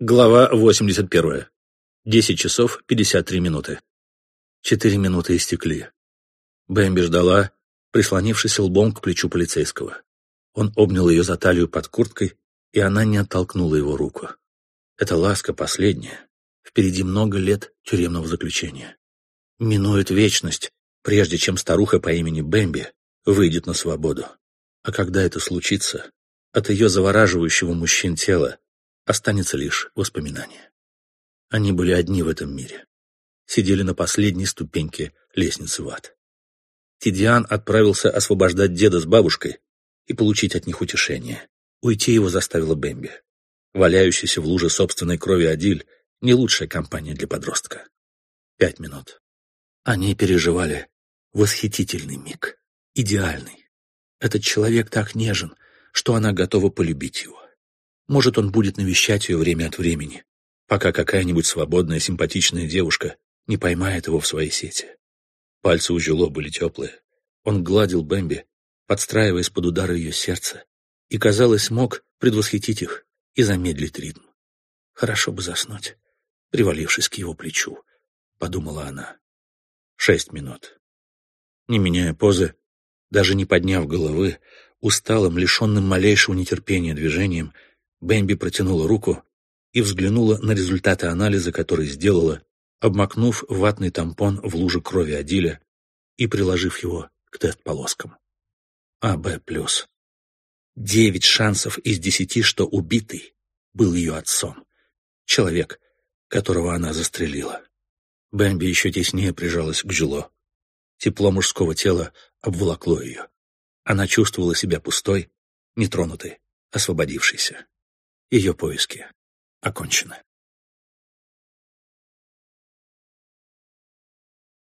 Глава 81. 10 часов 53 минуты. Четыре минуты истекли. Бэмби ждала, прислонившись лбом к плечу полицейского. Он обнял ее за талию под курткой, и она не оттолкнула его руку. Это ласка последняя. Впереди много лет тюремного заключения. Минует вечность, прежде чем старуха по имени Бэмби выйдет на свободу. А когда это случится, от ее завораживающего мужчин тела останется лишь воспоминание. Они были одни в этом мире. Сидели на последней ступеньке лестницы в ад. Тидиан отправился освобождать деда с бабушкой и получить от них утешение. Уйти его заставила Бэмби. Валяющийся в луже собственной крови Адиль — не лучшая компания для подростка. Пять минут. Они переживали восхитительный миг. Идеальный. Этот человек так нежен, что она готова полюбить его. Может, он будет навещать ее время от времени, пока какая-нибудь свободная, симпатичная девушка не поймает его в своей сети. Пальцы у Жило были теплые. Он гладил Бэмби, подстраиваясь под удары ее сердца, и, казалось, мог предвосхитить их и замедлить ритм. Хорошо бы заснуть, привалившись к его плечу, подумала она. Шесть минут. Не меняя позы, даже не подняв головы, усталым, лишенным малейшего нетерпения движением, Бэмби протянула руку и взглянула на результаты анализа, который сделала, обмакнув ватный тампон в луже крови Адиля и приложив его к тест-полоскам. АБ+. Девять шансов из десяти, что убитый был ее отцом. Человек, которого она застрелила. Бэмби еще теснее прижалась к Жило. Тепло мужского тела обволокло ее. Она чувствовала себя пустой, нетронутой, освободившейся. Ее поиски окончены.